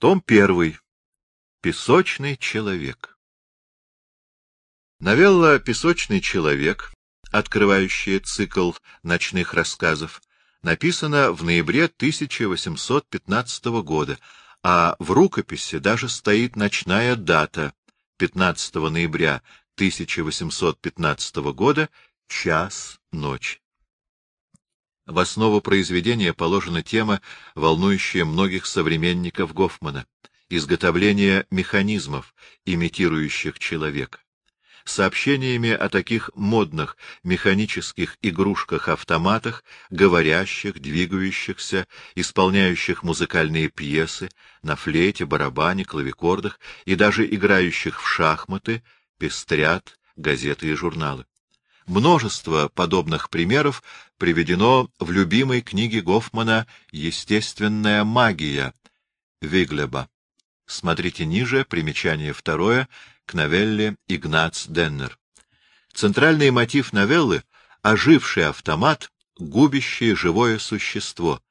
Том 1. Песочный человек. Новелла «Песочный человек», открывающая цикл ночных рассказов, написана в ноябре 1815 года, а в рукописи даже стоит ночная дата 15 ноября 1815 года, час ночи. В основу произведения положена тема, волнующая многих современников Гофмана — изготовление механизмов, имитирующих человека. Сообщениями о таких модных механических игрушках-автоматах, говорящих, двигающихся, исполняющих музыкальные пьесы на флейте, барабане, клавикордах и даже играющих в шахматы, пестрят газеты и журналы. Множество подобных примеров приведено в любимой книге Гофмана «Естественная магия» Виглеба. Смотрите ниже, примечание второе, к новелле Игнац Деннер. Центральный мотив новеллы — оживший автомат, губящий живое существо,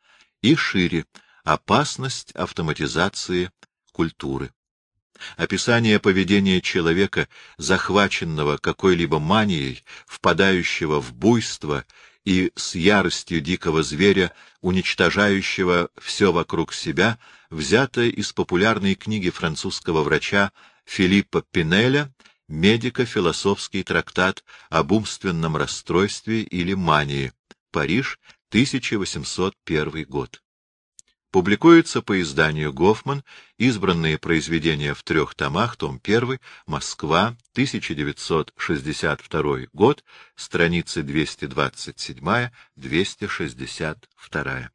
и шире — опасность автоматизации культуры. Описание поведения человека, захваченного какой-либо манией, впадающего в буйство и с яростью дикого зверя, уничтожающего все вокруг себя, взято из популярной книги французского врача Филиппа Пинеля «Медико-философский трактат об умственном расстройстве или мании. Париж, 1801 год». Публикуется по изданию «Гофман», избранные произведения в трех томах, том 1, Москва, 1962 год, страницы 227-262.